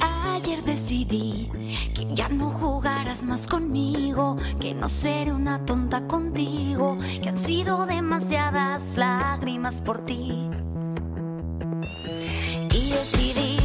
Ayer decidí que ya no jugarás más conmigo, que no seré una tonta contigo, que han sido demasiadas lágrimas por ti. Y decidí